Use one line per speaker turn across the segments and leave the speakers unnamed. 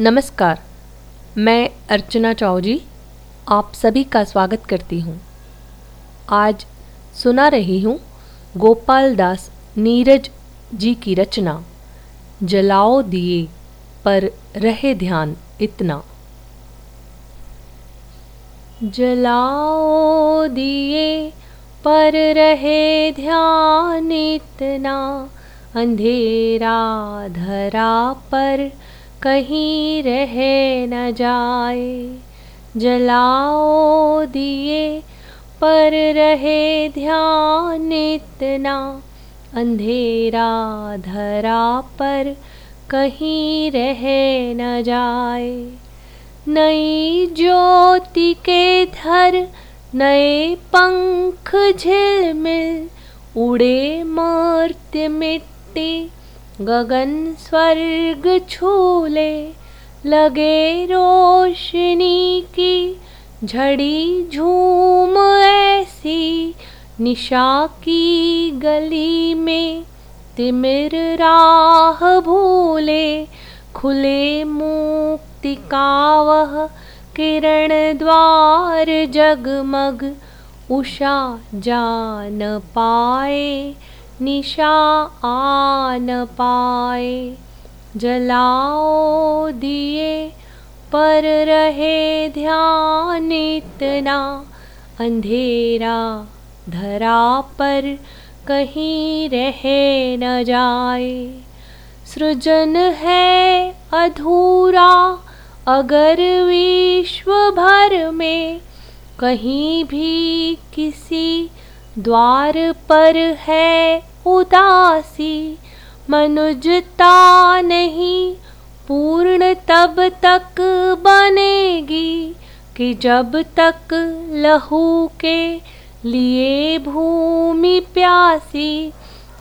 नमस्कार, मैं अर्चना चौजी आप सभी का स्वागत करती हूँ। आज सुना रही हूँ गोपाल दास नीरज जी की रचना, जलाओ दिए पर रहे ध्यान इतना। जलाओ दिए पर रहे ध्यान इतना, अंधेरा धरा पर कहीं रह न जाए। जलाओ दिए, पर रहे ध्यान इतना। अंधेरा धरा पर कहीं रह न जाए। नई ज्योति के धर, नए पंख झिलमिल। उड़े मर्त्य मिट्टी गगन स्वर्ग छूले, लगे रोशनी की झड़ी झूम ऐसी, निशा की गली में तिमिर राह भूले, खुले मुक्ति का वह किरण द्वार जगमग, उषा जान पाए। निशा आन पाए, जलाओ दिए, पर रहे ध्यान इतना। अंधेरा धरा पर कहीं रहे न जाए। सृजन है अधूरा, अगर विश्व भर में कहीं भी किसी द्वार पर है उदासी, मनुजता नहीं, पूर्ण तब तक बनेगी कि जब तक लहू के लिए भूमि प्यासी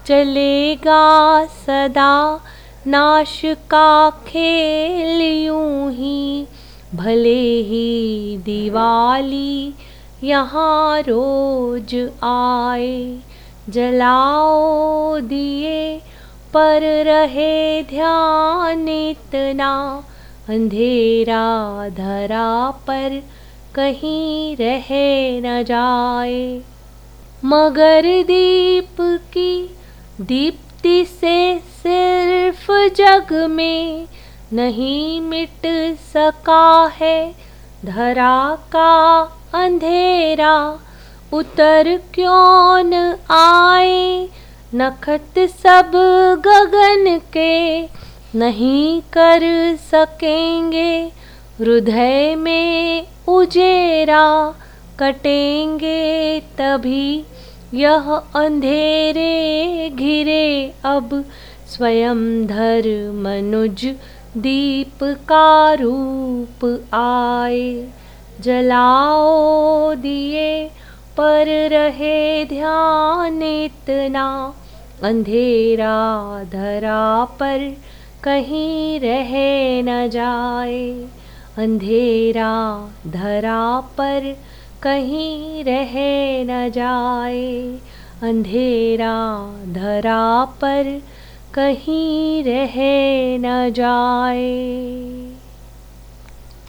चलेगा सदा, नाश का खेल यूँ ही, भले ही दिवाली यहाँ रोज आए, जलाओ दिए, पर रहे ध्यान इतना, अंधेरा धरा पर कहीं रह न जाए। मगर दीप की दीप्ति से सिर्फ़ जग में नहीं मिट सका है, धरा का अंधेरा, उतर क्यों न आए? नखत सब गगन के नहीं कर सकेंगे। हृदय में उजेरा कटेंगे तभी यह अंधेरे घिरे। अब स्वयं धर मनुज दीप का रूप आए। जलाओ दिए पर रहे ध्यान इतना। अंधेरा धरा पर कहीं रह न जाए। अंधेरा धरा पर कहीं रह न जाए। अंधेरा धरा पर कहीं रह न जाए।